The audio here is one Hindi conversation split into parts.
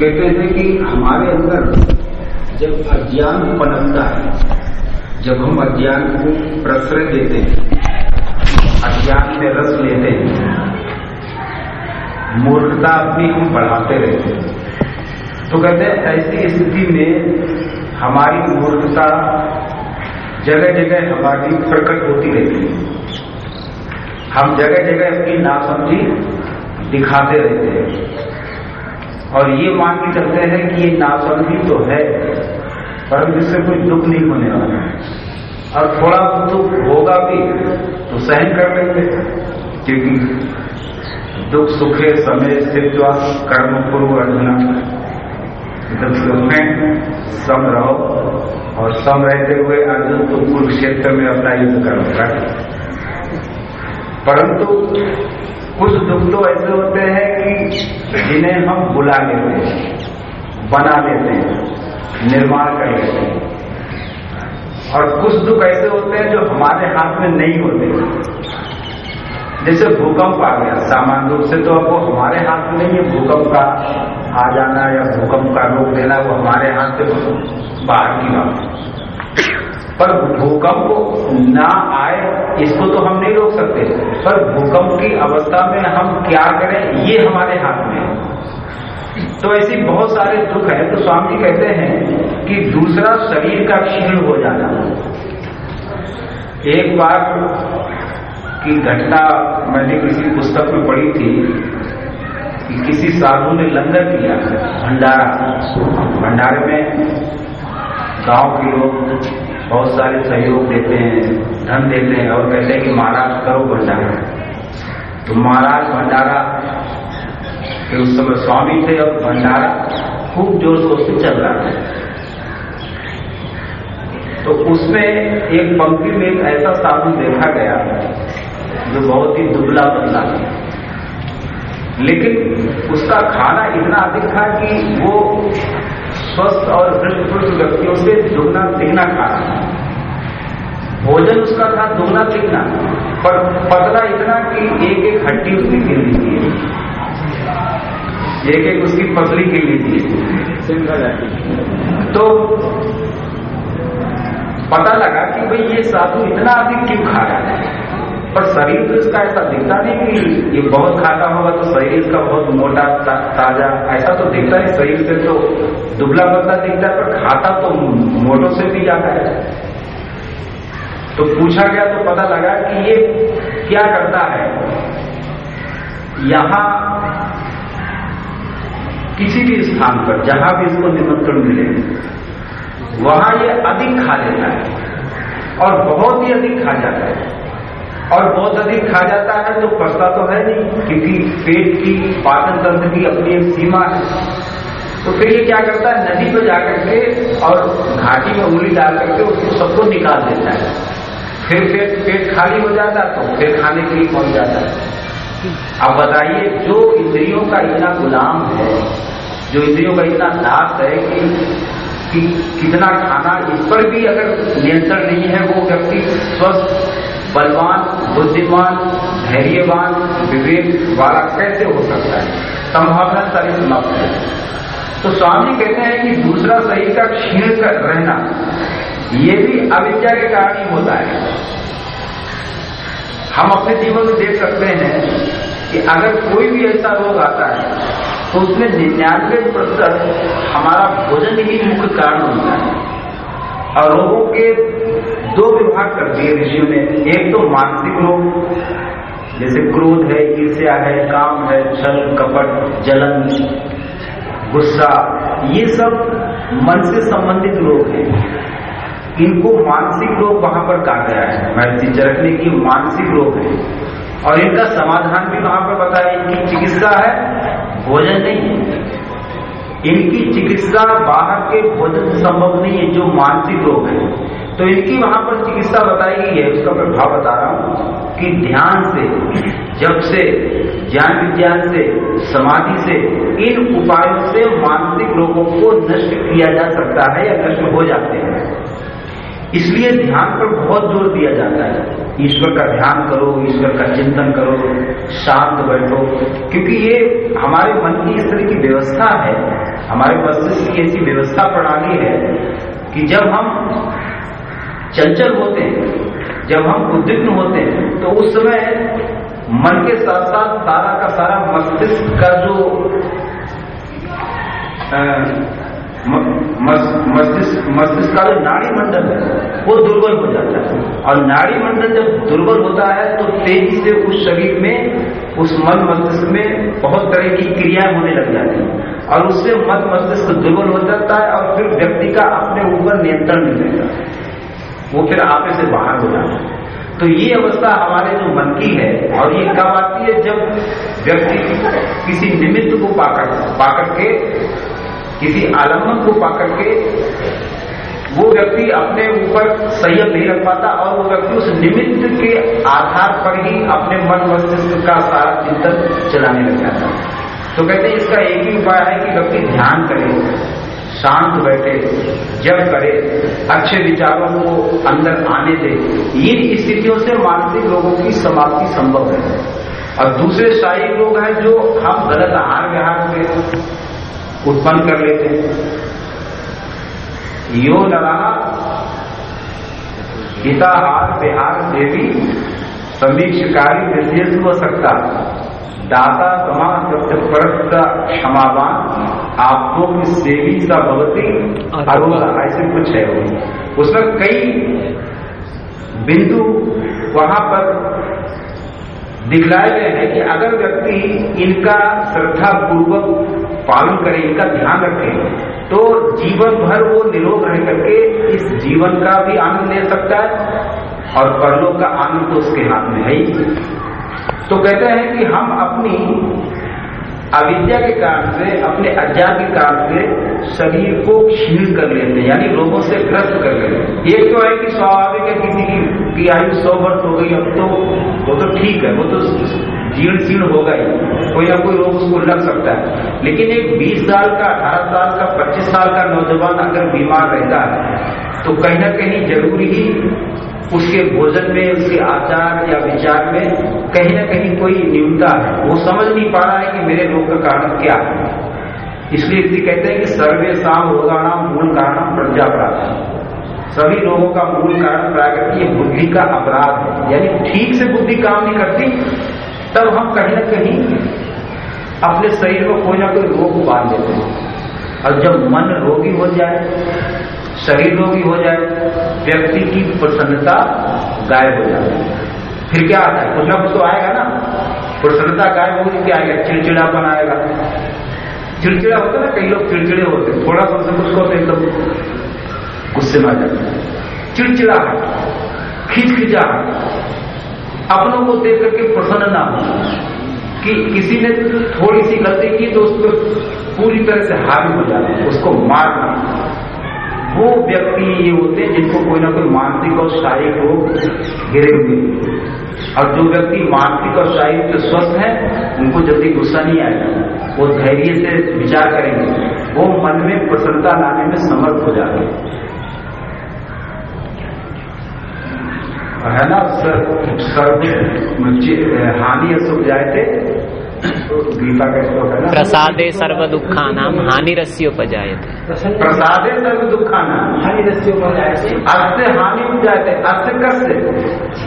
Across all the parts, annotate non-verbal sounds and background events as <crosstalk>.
कहते हैं कि हमारे अंदर जब अज्ञान पनपता है, जब हम अज्ञान को प्रश्रय देते हैं, अज्ञान में रस लेते हैं, मूर्खता अपनी हम बढ़ाते रहते हैं। तो कहते हैं ऐसी स्थिति में हमारी मूर्खता जगह जगह हमारी प्रकट होती रहती है। हम जगह जगह अपनी नासमझी दिखाते रहते हैं। और ये मान के चलते हैं कि ये नासमझी तो है, परंतु इससे कोई दुख नहीं होने वाला है। और थोड़ा दुख होगा भी तो सहन कर लेंगे, क्योंकि दुख सुखे समय स्थित्व कर्म पूर्व अर्जुना। जब उसमें सम रहो और सम रहते हुए अर्जुन तो कुरुक्षेत्र में अपना युद्ध करूँगा परंतु कुछ दुख तो ऐसे होते हैं कि जिन्हें हम बुला लेते हैं, बना लेते हैं, निर्माण कर लेते हैं। और कुछ दुख ऐसे होते हैं जो हमारे हाथ में नहीं होते। जैसे भूकंप आ गया, सामान्य रूप से तो अब वो हमारे हाथ में नहीं है भूकंप का आ जाना या भूकंप का रोक देना वो हमारे हाथ से बाहर की बात पर भूकंप ना आए, इसको तो हम नहीं रोक सकते। पर भूकंप की अवस्था में हम क्या करें, ये हमारे हाथ में है। तो ऐसी बहुत सारे दुख है। तो स्वामी जी कहते हैं कि दूसरा शरीर का क्षीण हो जाना। एक बार की घटना मैंने किसी पुस्तक में पढ़ी थी कि किसी साधु ने लंगर किया। भंडारा, भंडारे में गाँव के लोग बहुत सारे सहयोग देते हैं, धन देते हैं और कहते हैं कि महाराज करो भंडारा। तो महाराज भंडारा के उस समय स्वामी थे और भंडारा खूब ज़ोर शोर से चल रहा था। तो उसमें एक पंक्ति में एक ऐसा साधु देखा गया जो बहुत ही दुबला पतला लेकिन उसका खाना इतना अधिक था कि वो स्वस्थ और हृष्ट व्यक्तियों से दुगना तिगना खा भोजन उसका था दुगना तिगना, पर पतला इतना कि एक एक हड्डी उसकी गिर ली थी। एक एक उसकी पतली गिर ली थी। तो पता लगा कि भाई ये साधु इतना अधिक क्यों खा रहा है? पर शरीर तो इसका ऐसा दिखता नहीं कि ये बहुत खाता होगा तो शरीर इसका बहुत मोटा ता, ताज़ा ऐसा तो दिखता है शरीर से तो दुबला पतला दिखता है पर खाता तो मोटो से भी जाता है। तो पूछा गया तो पता लगा कि ये क्या करता है? यहाँ किसी भी स्थान पर जहाँ भी इसको निमंत्रण मिले वहाँ ये अधिक खा लेता है और बहुत ही अधिक खा जाता है। और बहुत अधिक खा जाता है तो पछता तो है नहीं, क्योंकि पेट की पाचन तंत्र की अपनी एक सीमा है। तो फिर ये क्या करता है? नदी पर जाकर के और घाटी में उंगली डाल करके उसको सबको निकाल देता है। फिर पेट पेट खाली हो जाता है तो फिर खाने के लिए पहुँच जाता है। अब बताइए, जो इंद्रियों का इतना गुलाम है, जो इंद्रियों का इतना दास है कि कि कितना खाना इस पर भी अगर नियंत्रण नहीं है वो व्यक्ति स्वस्थ बलवान, बुद्धिमान, धैर्यवान, विवेक वाला कैसे हो सकता है? संभावना सारी समाप्त है। तो स्वामी कहते हैं कि दूसरा शरीर का क्षीण कर रहना, ये भी अविद्या के कारण ही होता है। हम अपने जीवन में देख सकते हैं कि अगर कोई भी ऐसा रोग आता है तो उसमें निन्यानवे प्रतिशत हमारा भोजन ही मुख्य कारण होता है। और रोगों के दो विभाग कर दिए ऋषियों ने। एक तो मानसिक रोग, जैसे क्रोध है, ईर्ष्या है, काम है, छल, कपट, जलन, गुस्सा, ये सब मन से संबंधित रोग हैं। इनको मानसिक रोग वहाँ पर कहा गया है। महर्षि चरक की मानसिक रोग है। और इनका समाधान भी वहाँ पर बताया, इनकी चिकित्सा है, भोजन नहीं। है इनकी चिकित्सा बाहर के भोजन संभव नहीं है, जो मानसिक रोग है। तो इनकी वहाँ पर चिकित्सा बताई गई है, उसका प्रभाव बता रहा हूँ कि ध्यान से, जब से, ज्ञान विज्ञान से, समाधि से, इन उपायों से मानसिक रोगों को नष्ट किया जा सकता है या नष्ट हो जाते हैं। इसलिए ध्यान पर बहुत ज़ोर दिया जाता है। ईश्वर का ध्यान करो, ईश्वर का चिंतन करो, शांत बैठो, क्योंकि ये हमारे मन की इस तरह की व्यवस्था है। हमारे मस्तिष्क की ऐसी व्यवस्था प्रणाली है कि जब हम चंचल होते हैं। जब हम उद्विग्न होते हैं तो उस समय मन के साथ साथ सारा का सारा मस्तिष्क का जो मस्तिष्क मस्तिष्क का जो नाड़ी मंडल है, वो दुर्बल हो जाता है। और नाड़ी मंडल जब दुर्बल होता है तो तेज़ी से उस शरीर में, उस मन मस्तिष्क में बहुत तरह की क्रियाएँ होने लग जाती हैं। और उससे मन मस्तिष्क दुर्बल हो जाता है, और फिर व्यक्ति का अपने ऊपर नियंत्रण नहीं रहता। वो फिर आपे से बाहर हो जाता है। तो ये अवस्था हमारे जो मन की है, और ये कब आती है? जब व्यक्ति किसी निमित्त को पाकर पाकर के, किसी आलंबन को पाकर के, वो व्यक्ति अपने ऊपर संयम नहीं रख पाता, और वो व्यक्ति उस निमित्त के आधार पर ही अपने मन मस्तिष्क का सारा चिंतन चलाने लग जाता है। तो कहते हैं इसका एक ही उपाय है कि व्यक्ति ध्यान करे। शांत बैठे, जब करे, अच्छे विचारों को अंदर आने दे। इन स्थितियों से मानसिक लोगों की समाप्ति संभव है। और दूसरे शारीरिक लोग हैं जो हम गलत आहार विहार से उत्पन्न कर लेते हैं। यो नरा हिताहार विहार देवी समीक्षकारी विशेष हो सकता। दाता समान प्रस्त क्षमावान आपको की सेवी सा भगवती अरुणा ऐसे कुछ है वो। उसमें कई बिंदु वहाँ पर दिखलाए गए हैं कि अगर व्यक्ति इनका श्रद्धा पूर्वक पालन करे इनका ध्यान रखे तो जीवन भर वो निरोग रह करके इस जीवन का भी आनंद ले सकता है और परलोक का आनंद तो उसके हाथ में है ही। तो कहते हैं कि हम अपनी अविद्या के कारण से अपने अज्ञान के कारण से शरीर को क्षीण कर लेते हैं यानी रोगों से ग्रस्त कर लेते हैं। एक तो है कि स्वाभाविक है किसी की, की आयु सौ वर्ष हो गई अब तो वो तो ठीक है वो तो जीर्ण शीर्ण होगा ही कोई ना कोई रोग उसको लग सकता है। लेकिन एक 20 साल का 18 साल का 25 साल का नौजवान अगर बीमार रहता है तो कहीं ना कहीं ज़रूरी ही उसके भोजन में, उसके आचार या विचार में कहीं ना कहीं कोई न्यूनता है। वो समझ नहीं पा रहा है कि मेरे रोग का कारण क्या है। इसलिए इसी कहते हैं कि सर्वे शाम रोगाणाम मूल कारण प्रजा प्राप्त सभी लोगों का मूल कारण प्राकृतिक बुद्धि का अपराध है। यानी ठीक से बुद्धि काम नहीं करती, तब हम कहीं ना कहीं अपने शरीर को कोई ना कोई रोग बाँध देते हैं। और जब मन रोगी हो जाए शरीर रोगी हो जाए, व्यक्ति की प्रसन्नता गायब हो है। फिर क्या आता है? कुछ ना कुछ तो आएगा ना। प्रसन्नता गायब होगी क्या आएगा चिड़चिड़ापन आएगा। चिड़चिड़ा होता है ना, कई लोग चिड़चिड़े होते थोड़ा सा कुछ होते एकदम गुस्से में आ जाते चिड़चिड़ा खिंचा अपनों को देख करके प्रसन्न ना हो। कि किसी ने थोड़ी सी गलती की तो उस पर पूरी तरह से हावी हो जाना, उसको मारना। वो व्यक्ति ये होते हैं जिनको कोई ना कोई मानसिक और शारीरिक रोग गिरे हुए और जो व्यक्ति मानसिक और शारीरिक से स्वस्थ है, उनको जल्दी गुस्सा नहीं आएगा। वो धैर्य से विचार करेंगे। वो मन में प्रसन्नता लाने में समर्थ हो जाते है। ना? सर सर्व हानि असुख जाए थे प्रसादे सर्व दुखा नाम हानि रस्योपजाए थे प्रसादे सर्व दुखा नाम हानि रस्योपजाए थे अस्य हानि उपजाए थे अस्य कस्य?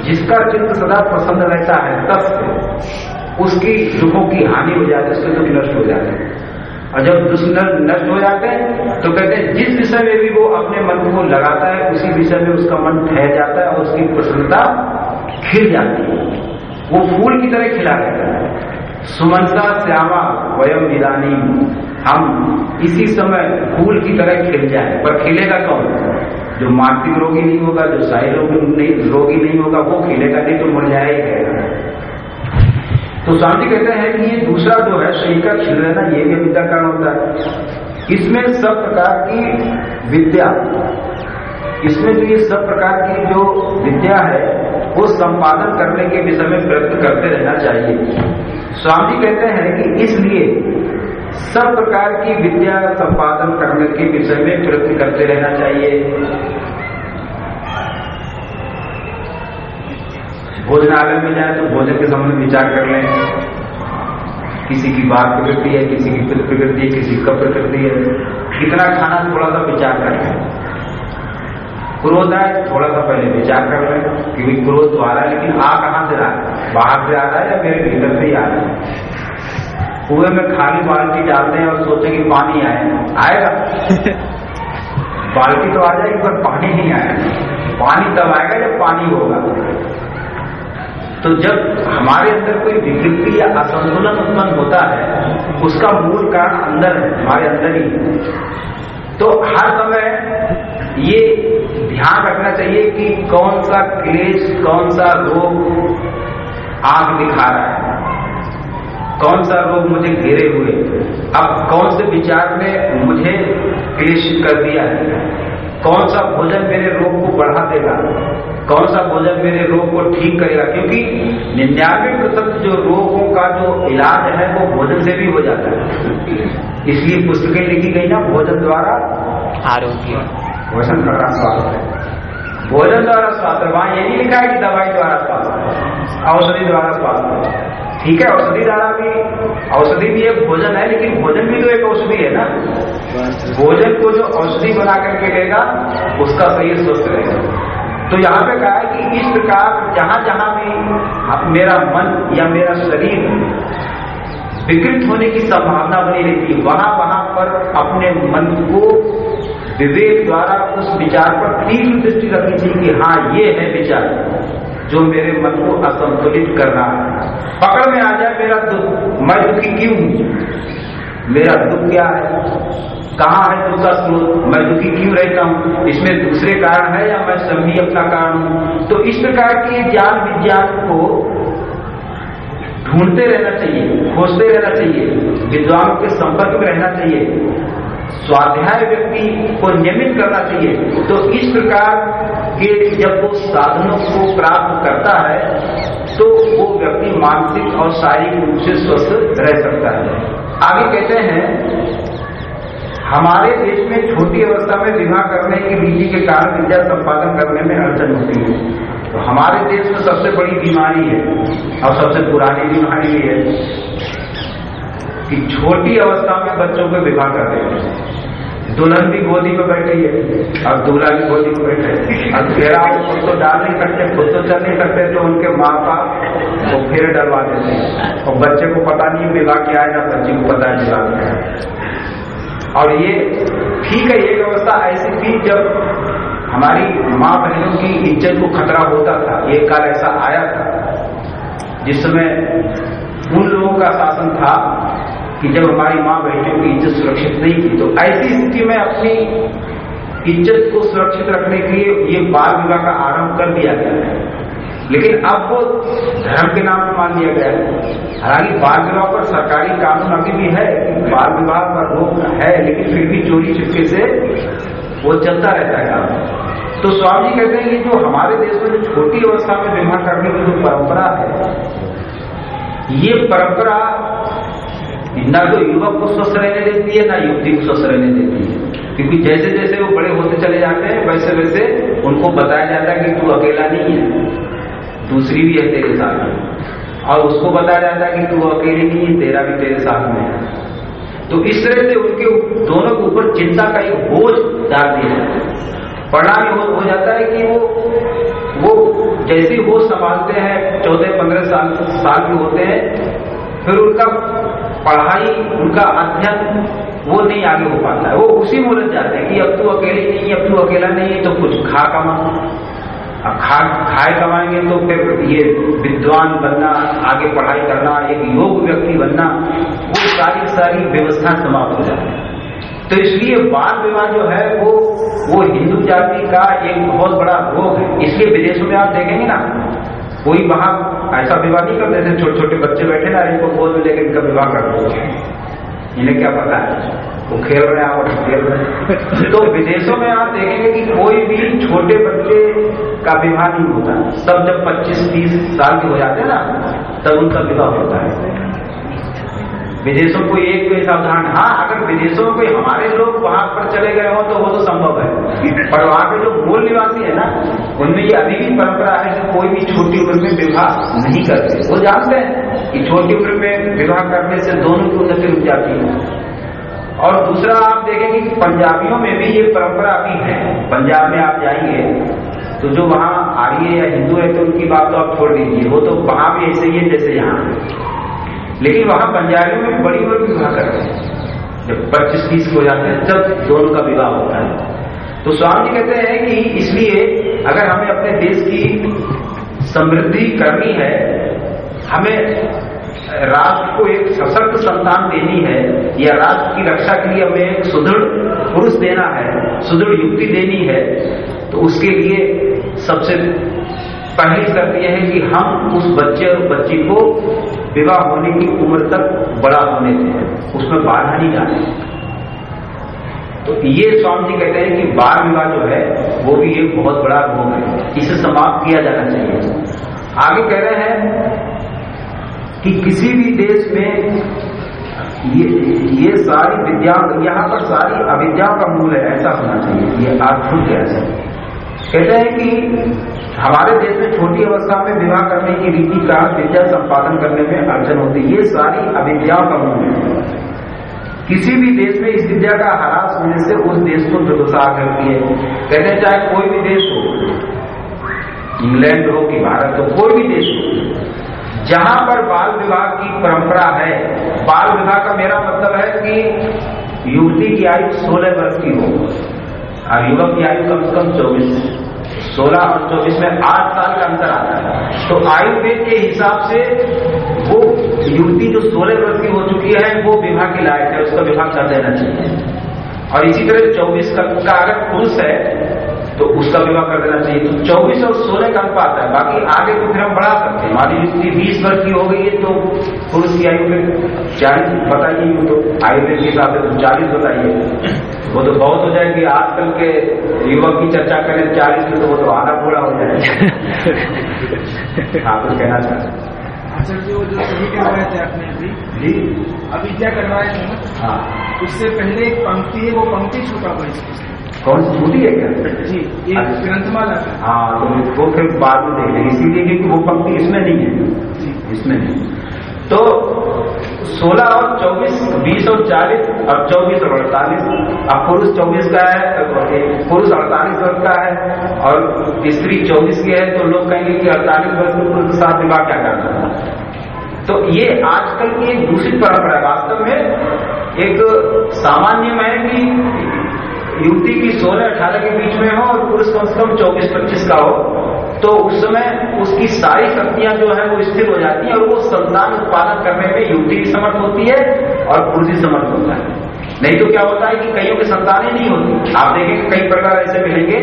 जिसका चित्त सदा प्रसन्न रहता है तस्य। उसकी दुखों की हानि हो जाती है उसके दुख नष्ट हो जाते हैं। और जब दुष्ट नष्ट हो जाते हैं तो कहते हैं जिस विषय में भी वो अपने मन को लगाता है उसी विषय में उसका मन ठहर जाता है और उसकी प्रसन्नता खिल जाती है। वो फूल की तरह खिला रहता है। सुमनसा श्यामा वयम विदानी हम इसी समय फूल की तरह खिल जाए। पर खिलेगा कौन? जो मानसिक रोगी नहीं होगा, जो शाही रोगी नहीं रोगी नहीं होगा, वो खिलेगा नहीं तो मर जाएगा तो स्वामी कहते हैं कि ये दूसरा जो है, शरीर का खिल रहना ये भी विद्या कारण होता है। इसमें सब प्रकार की विद्या, इसमें जो ये सब प्रकार की जो विद्या है, वो संपादन करने के विषय में प्रयत्न करते रहना चाहिए। स्वामी कहते हैं कि इसलिए सब प्रकार की विद्या संपादन करने के विषय में प्रयत्न करते रहना चाहिए। भोजन भोजनालय में जाए तो भोजन के संबंध में विचार कर लें। किसी की बात प्रकृति है, किसी की प्रकृति है, किसी की प्रकृति है। कितना खाना थोड़ा सा विचार कर लें। क्रोध आए थोड़ा सा पहले विचार कर लें कि भाई क्रोध तो आ रहा है लेकिन आ कहाँ से रहा है? बाहर से आ रहा है या मेरे भीतर से ही आ रहा है? कुएँ में खाली बाल्टी डालते हैं और सोचे कि पानी आए आएगा? <laughs> बाल्टी तो आ जाएगी पर पानी नहीं आएगा पानी तब आएगा जब पानी होगा। तो जब हमारे अंदर कोई विकृति या असंतुलन उत्पन्न होता है उसका मूल कारण अंदर है हमारे अंदर ही। तो हर समय ये ध्यान रखना चाहिए कि कौन सा क्लेश कौन सा रोग आग दिखा रहा है। कौन सा रोग मुझे घेरे हुए। अब कौन से विचार ने मुझे क्लेश कर दिया है? कौन सा भोजन मेरे रोग को बढ़ा देगा? कौन सा भोजन मेरे रोग को ठीक करेगा? क्योंकि निन्यानवे प्रतिशत जो रोगों का जो इलाज है वो भोजन से भी हो जाता है। इसलिए पुस्तकें लिखी गई ना भोजन द्वारा। आरोग्य। भोजन द्वारा स्वास्थ्य भोजन द्वारा स्वास्थ्य वहाँ ये नहीं लिखा है कि दवाई द्वारा स्वास्थ्य औषधि द्वारा स्वास्थ्य ठीक है, औषधि द्वारा भी, औषधि भी एक भोजन है, लेकिन भोजन भी तो एक औषधि है ना। भोजन को जो औषधि बना करके लेगा उसका शरीर स्वस्थ रहेगा। तो यहाँ पे कहा है कि इस प्रकार जहाँ जहाँ भी मेरा मन या मेरा शरीर विकृत होने की संभावना बनी रहती है वहाँ वहाँ पर अपने मन को विवेक द्वारा उस विचार पर तीव्र दृष्टि रखनी चाहिए कि हाँ ये है विचार जो मेरे मन को असंतुलित कर रहा है। पकड़ में आ जाए मेरा दुख। मैं दुखी क्यों? मेरा दुख क्या है? कहाँ है दुख का स्रोत? मैं दुखी क्यों रहता हूँ? इसमें दूसरे कारण है या मैं सभी अपना कारण हूँ? तो इस प्रकार के ज्ञान विज्ञान को ढूंढते रहना चाहिए, खोजते रहना चाहिए, विद्वानों के संपर्क में रहना चाहिए। स्वाध्याय व्यक्ति को नियमित करना चाहिए। तो इस प्रकार के जब वो साधनों को प्राप्त करता है तो वो व्यक्ति मानसिक और शारीरिक रूप से स्वस्थ रह सकता है। आगे कहते हैं, हमारे देश में छोटी अवस्था में विवाह करने की विधि के कारण विद्या संपादन करने में अड़चन होती है। तो हमारे देश में सबसे बड़ी बीमारी है, और सबसे पुरानी बीमारी है। कि छोटी अवस्था में बच्चों को विवाह कर देते हैं। दुल्हन भी गोदी में बैठी है और दूल्हा भी गोदी में बैठे और फेरा खुद तो डाल नहीं सकते, खुद तो चल नहीं सकते तो उनके माँ बाप वो फेरे डलवा देते हैं। और बच्चे को पता नहीं विवाह क्या है, ना बच्चे को पता है विवाह क्या और ये ठीक है एक अवस्था ऐसी थी जब हमारी माँ बहनों की इज़्ज़त को खतरा होता था। एक काल ऐसा आया था जिस समय उन लोगों का शासन था कि जब हमारी माँ बहनों की इज़्ज़त सुरक्षित नहीं थी। तो ऐसी स्थिति में अपनी इज़्ज़त को सुरक्षित रखने के लिए ये बाल विवाह का आरंभ कर दिया गया है। लेकिन अब वो धर्म के नाम पर मान लिया गया है। हालाँकि बाल विवाह पर सरकारी कानून अभी भी है बाल विवाह पर रोक है, लेकिन फिर भी चोरी छिपके से वो चलता रहता है तो स्वामी जी कहते हैं कि जो हमारे देश में जो छोटी अवस्था में विवाह करने की जो परंपरा है, ये परंपरा न तो युवक को स्वस्थ रहने देती है ना युवती को स्वस्थ रहने देती है। क्योंकि जैसे जैसे वो बड़े होते चले जाते हैं वैसे वैसे उनको बताया जाता है कि तू अकेला नहीं है। दूसरी भी है तेरे साथ में। और उसको बताया जाता है कि तू अकेली नहीं है तेरा भी तेरे साथ में है। तो इस तरह से उनके दोनों के ऊपर चिंता का एक बोझ डाल दिया जाता है। परिणाम हो, जाता है कि वो वो जैसे वो संभालते हैं चौदह पंद्रह साल साल के होते हैं फिर उनका पढ़ाई, उनका अध्ययन, वो नहीं आगे हो पाता है। वो उसी में उलझ जाते हैं कि अब तू अकेली नहीं है, अब तू अकेला नहीं है तो कुछ खा कमा। अब खा, खाए कमाएँगे तो फिर ये विद्वान बनना, आगे पढ़ाई करना, एक योग व्यक्ति बनना, वो सारी सारी व्यवस्था समाप्त हो जाती है। तो इसलिए बाल विवाह जो है, वो वो हिंदू जाति का एक बहुत बड़ा रोग है। इसलिए विदेशों में आप देखेंगे ना कोई वहाँ ऐसा विवाह नहीं करते थे छोटे छोटे बच्चे बैठे ना, इनको बोल में लेकर इनका विवाह कर दो इन्हें क्या पता? है वो खेल रहे हैं, आप खेल रहे तो विदेशों में आप देखेंगे कि कोई भी छोटे बच्चे का विवाह नहीं होता। सब जब 25-30 साल के हो जाते हैं ना, तब उनका विवाह होता है। विदेशों को एक कोई सावधान हाँ अगर विदेशों में कोई हमारे लोग वहाँ पर चले गए हो तो वो तो संभव है। पर वहाँ के जो मूल निवासी है ना उनमें ये अभी भी परंपरा है कि कोई भी छोटी उम्र में विवाह नहीं करते। वो जानते हैं कि छोटी उम्र में विवाह करने से दोनों की उन्नति रुक जाती है। और दूसरा, आप देखेंगे कि पंजाबियों में भी ये परंपरा अभी है। पंजाब में आप जाएँगे तो जो वहाँ आर्य या हिंदू है तो उनकी बात तो आप छोड़ दीजिए। वो तो वहाँ भी ऐसे ही है जैसे यहाँ लेकिन वहाँ पंजाबियों में बड़ी बड़ी विवाह करते हैं। जब पच्चीस तीस हो जाते हैं, तब दोनों का विवाह होता है। तो स्वामी कहते हैं कि इसलिए अगर हमें अपने देश की समृद्धि करनी है, हमें राष्ट्र को एक सशक्त संतान देनी है, या राष्ट्र की रक्षा के लिए हमें एक सुदृढ़ पुरुष देना है, सुदृढ़ युक्ति देनी है तो उसके लिए सबसे पहली शर्त यह है कि हम उस बच्चे और बच्ची को विवाह होने की उम्र तक बड़ा होने दें, उसमें बाधा नहीं जाने तो ये स्वामी जी कहते हैं कि बाल विवाह जो है, वो भी एक बहुत बड़ा रोग है। इसे समाप्त किया जाना चाहिए। आगे कह रहे हैं कि किसी भी देश में ये ये सारी विद्या, यहाँ पर सारी अविद्या का मूल है, ऐसा होना चाहिए। ये अद्भुत है। ऐसा कहते हैं कि हमारे देश में छोटी अवस्था में विवाह करने की रीति का विद्या संपादन करने में अड़चन होती है। ये सारी अविद्याओं का मूल है। किसी भी देश में इस विद्या का हरास होने से उस देश को दुर्दशा करती है। कहते चाहे कोई भी देश हो, इंग्लैंड हो कि भारत हो, कोई भी देश हो, जहाँ पर बाल विवाह की परंपरा है, बाल विवाह का मेरा मतलब है कि युवती की आयु सोलह वर्ष की हो। और युवक की आयु कम से कम चौबीस, सोलह और चौबीस में आठ साल का अंतर आता है। तो आयुर्वेद के हिसाब से युवती जो सोलह वर्ष की हो चुकी है वो विवाह की लायक है उसका विवाह कर देना चाहिए। और इसी तरह चौबीस का, अगर पुरुष है तो उसका विवाह कर देना चाहिए। तो चौबीस और सोलह का अनुपात है बाकी आगे को फिर हम बढ़ा सकते हैं। मान लीजिए बीस वर्ष की हो गई है तो पुरुष की आयु में चालीस बताइए तो आयुर्वेद के हिसाब से तो चालीस बताइए। वो तो बहुत हो जाएगी। आजकल के युवक की चर्चा करें चालीस में तो वो तो आधा पूरा हो जाएगा। <laughs> हाँ कुछ कहना चाहते आचार्य जी वो जो सही करवाए थे आपने अभी जी। अभी क्या करवाए थे हाँ। उससे पहले एक पंक्ति है वो पंक्ति छूटा हुआ इसकी कौन सी? छूटी है क्या? जी ये अच्छा। ग्रंथमाला है तो वो फिर बाद में देख लेंगे। इसीलिए क्योंकि वो पंक्ति इसमें नहीं है। इसमें नहीं। तो 16 और 24, 20 और 40 और 24 और 48 अब पुरुष 24 का है पुरुष 48 वर्ष का है और स्त्री 24 की है तो लोग कहेंगे कि 48 वर्ष में पुरुष के साथ विवाह क्या करना था तो ये आजकल की एक दूसरी परंपरा है। वास्तव में एक सामान्य है कि युवती की सोलह अठारह के बीच में हो और पुरुष कम से कम चौबीस पच्चीस का हो। तो उस समय उसकी सारी शक्तियाँ जो है वो स्थिर हो जाती है और वो संतान उत्पादन करने में युवती भी समर्थ होती है और पुरुष भी समर्थ होता है। नहीं तो क्या होता है कि कईयों की संतानें नहीं होती। आप देखेंगे कई प्रकार ऐसे मिलेंगे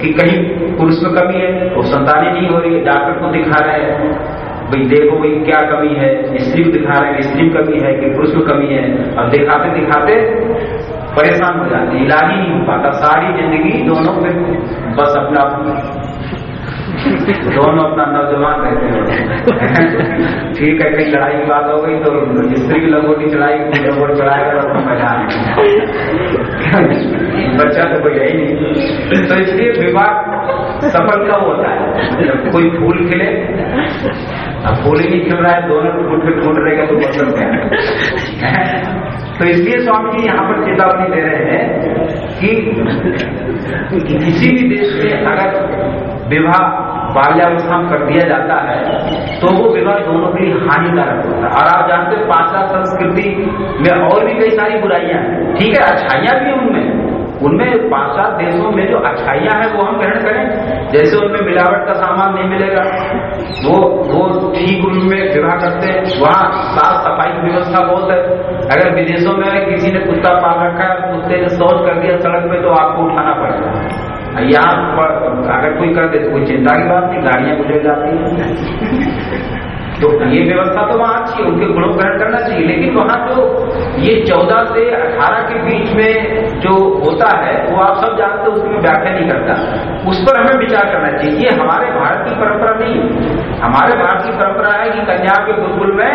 कि कहीं पुरुष में कमी है, वो संतानें नहीं हो रही है। डॉक्टर को दिखा रहे हैं, भाई देखो भाई क्या कमी है। स्त्री को दिखा रहे हैं स्त्री में कमी है, कि पुरुष में कमी है। अब दिखाते दिखाते परेशान हो जाते हैं, इलाज ही नहीं हो पाता। सारी ज़िंदगी दोनों में बस अपना दोनों अपना नौजवान रहते हैं। ठीक है, कहीं लड़ाई की बात हो गई तो स्त्री की लंगोटी चढ़ाई लंगोटी चढ़ाएगा तो मैदान बच्चा तो कोई है नहीं। तो इसलिए विवाह सफल कब होता है? जब कोई फूल खिले, अब फूल ही नहीं खिल रहा है, दोनों फूल फिर फूट रहेगा तो मतलब क्या तो इसलिए स्वामी जी यहाँ पर चेतावनी दे रहे हैं कि किसी भी देश में अगर विवाह बाल्यावस्था में कर दिया जाता है तो वो विवाह दोनों के लिए हानिकारक होता है। और आप जानते हैं, पाश्चात्य संस्कृति में और भी कई सारी बुराइयाँ हैं। ठीक है, अच्छाइयाँ भी उनमें। उनमें पाश्चात्य देशों में जो अच्छाइयाँ हैं, वो हम ग्रहण करें। जैसे उनमें मिलावट का सामान नहीं मिलेगा, वो वो ठीक उनमें विवाह करते हैं। वहाँ साफ़ सफ़ाई की व्यवस्था बहुत है। अगर विदेशों में किसी ने कुत्ता पाल रखा है, कुत्ते ने शौच कर दिया सड़क पे तो आपको उठाना पड़ेगा। यहाँ पर अगर कोई कर दे तो कोई चिंता की बात नहीं, गाड़ियाँ गुजर जाती हैं। तो ये व्यवस्था तो वहाँ अच्छी है, उनके गुणों ग्रहण करना चाहिए। लेकिन वहाँ तो ये चौदह से अठारह के बीच में जो होता है, वो आप सब जानते हो उसकी व्याख्या नहीं करता। उस पर हमें विचार करना चाहिए। ये हमारे भारत की परंपरा नहीं हमारे भारत की परंपरा है कि कन्या के गुरुकुल में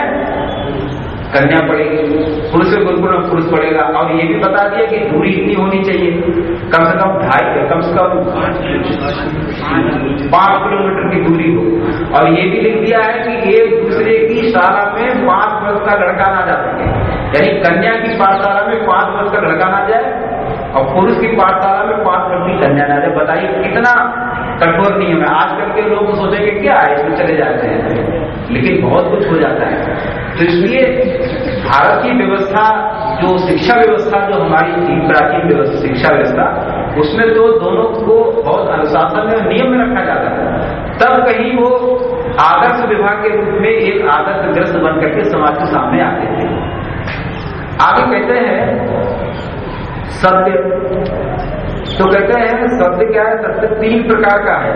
कन्या पड़ेगी, पुरुष के गुरुकुल में पुरुष पड़ेगा। और ये भी बता दिया कि दूरी इतनी होनी चाहिए। कम से कम ढाई, कम से कम पाँच किलोमीटर की दूरी हो। और ये भी लिख दिया है कि एक दूसरे की शाला में पाँच वर्ष का लड़का ना जा सके यानी कन्या की पाठशाला में पाँच वर्ष का लड़का ना जाए और पुरुष की पाठशाला में पाँच वर्ष की कन्या ना जाए। बताइए, कितना कठोर नियम है। आजकल के लोग सोचेंगे, क्या है, इसमें चले जाते हैं? लेकिन बहुत कुछ हो जाता है। तो इसलिए भारत की व्यवस्था, जो शिक्षा व्यवस्था, जो हमारी थी प्राचीन शिक्षा व्यवस्था, उसमें तो दोनों को बहुत अनुशासन में नियम में रखा जाता है। तब कहीं वो आदर्श विभाग के रूप में एक आदर्श ग्रस्त बन करके समाज के सामने आते थे। आगे कहते हैं, सत्य। तो कहते हैं, सत्य क्या है? सत्य तीन प्रकार का है।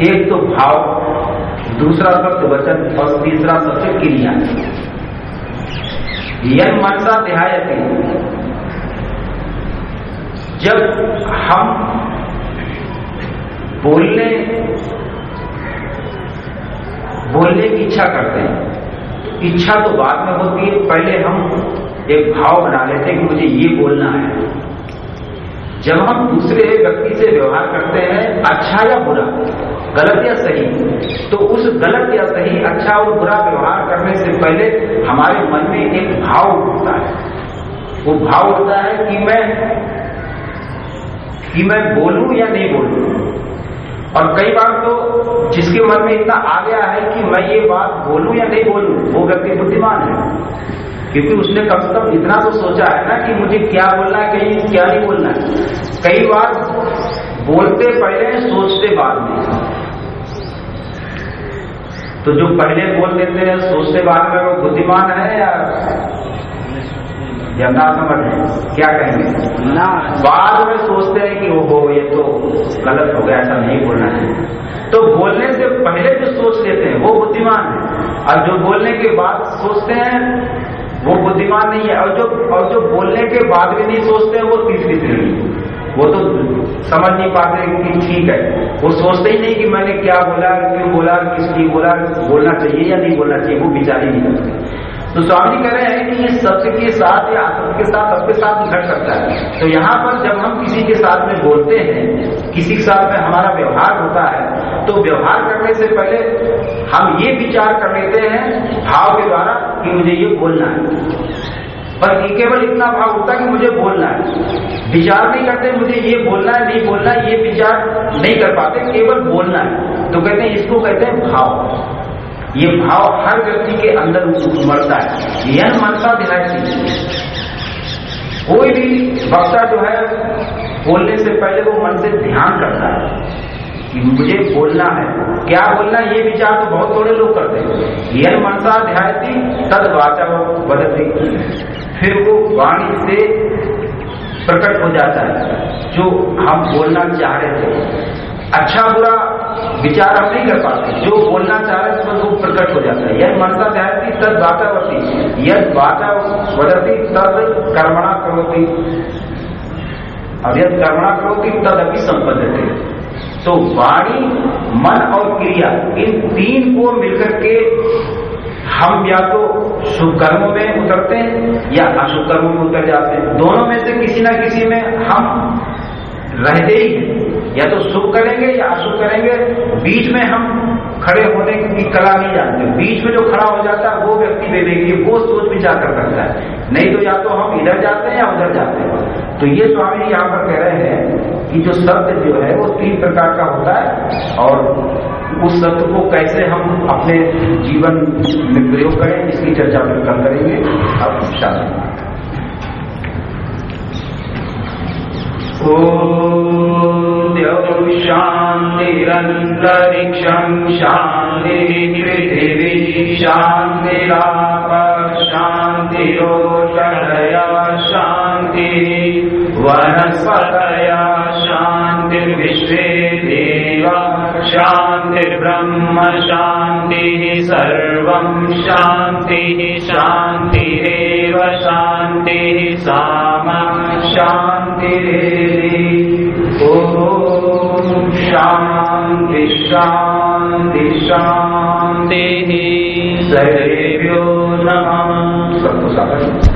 एक तो भाव दूसरा सत्य वचन और तीसरा सत्य क्रिया यह मनसा ध्यायती जब हम बोलने बोलने की इच्छा करते हैं, इच्छा तो बाद में होती है, पहले हम एक भाव बना लेते हैं कि मुझे ये बोलना है। जब हम दूसरे व्यक्ति से व्यवहार करते हैं अच्छा या बुरा गलत या सही? तो उस गलत या सही अच्छा और बुरा व्यवहार करने से पहले हमारे मन में एक भाव उठता है। वो भाव होता है कि मैं कि मैं बोलूँ या नहीं बोलूँ। और कई बार तो जिसके मन में इतना आ गया है कि मैं ये बात बोलूँ या नहीं बोलूँ, वो व्यक्ति बुद्धिमान है। क्योंकि उसने कम से कम इतना तो सोचा है ना कि मुझे क्या बोलना है कहीं क्या नहीं बोलना है। कई बार बोलते पहले सोचते बाद में। तो जो पहले बोल देते हैं सोचते बाद में वो बुद्धिमान है या या ना समझ है? क्या कहेंगे? ना बाद में सोचते हैं कि ओहो ये तो गलत हो गया ऐसा नहीं बोलना है। तो बोलने से पहले जो सोच लेते हैं वो बुद्धिमान है। और जो बोलने के बाद सोचते हैं वो बुद्धिमान नहीं है। और जो और जो बोलने के बाद भी नहीं सोचते हैं वो तीसरी श्रेणी वो तो समझ नहीं पाते कि ठीक है। वो सोचते ही नहीं कि मैंने क्या बोला, क्यों बोला किस लिए बोला, बोलना चाहिए या नहीं बोलना चाहिए, वो विचार ही नहीं करते। तो स्वामी कह रहे हैं कि ये सत्य के साथ या असत्य के साथ, सबके साथ घट सकता है। तो यहाँ पर जब हम किसी के साथ में बोलते हैं, किसी के साथ में हमारा व्यवहार होता है तो व्यवहार करने से पहले हम ये विचार कर लेते हैं भाव के द्वारा कि मुझे ये बोलना है। पर ये केवल इतना भाव है कि मुझे बोलना है। विचार नहीं करते, मुझे ये बोलना है, नहीं बोलना है, ये विचार नहीं कर पाते, केवल बोलना है। तो कहते हैं, इसको कहते हैं भाव। ये भाव हर व्यक्ति के अंदर उमड़ता है। यह मनसा ध्यान कोई भी वक्ता जो है, बोलने से पहले वो मन से ध्यान करता है कि मुझे बोलना है। क्या बोलना ये विचार तो बहुत थोड़े लोग करते हैं। यह मनसा ध्यान थी तद वाचा बदलती फिर वो वाणी से प्रकट हो जाता है। जो हम बोलना चाह रहे थे। अच्छा बुरा विचार हम नहीं कर पाते। जो बोलना चाह रहे थे, वो प्रकट हो जाता है। यह मनसा ध्यान तद वातावती यद वाचा वदती तद कर्मणा करोती। अब यद कर्मणा करोती, तद अभी संपद्ध तो वाणी, मन और क्रिया, इन तीन को मिलकर के हम या तो शुभ कर्मों में उतरते हैं या अशुभ कर्मों में उतर जाते हैं। दोनों में से किसी ना किसी में हम रहते ही। या तो शुभ करेंगे या अशुभ करेंगे, बीच में हम खड़े होने की कला नहीं जानते। बीच में जो खड़ा हो जाता है, वो व्यक्ति विवेकी, वो सोच विचार कर सकता है। नहीं तो या तो हम इधर जाते हैं या उधर जाते हैं। तो ये स्वामी जी यहाँ पर कह रहे हैं कि जो सत्य जो है, वो तीन प्रकार का होता है। और उस सत्य को कैसे हम अपने जीवन में प्रयोग करें, इसकी चर्चा फिर कल करेंगे। अब शादी ॐ शान्तिरन्तरिक्षम् शान्तिः पृथिवी शान्तिराप शान्तिरोषधया शान्तिः वनस्पतया शान्तिर्विश्वे देवा शान्तिर्ब्रह्म शान्तिः सर्वम् शान्तिः शान्तिरेव शान्तिः सामा शान्तिरेति ॐ शान्ति शान्ति शान्तिः। सर्वेभ्यो सर्वसाधनं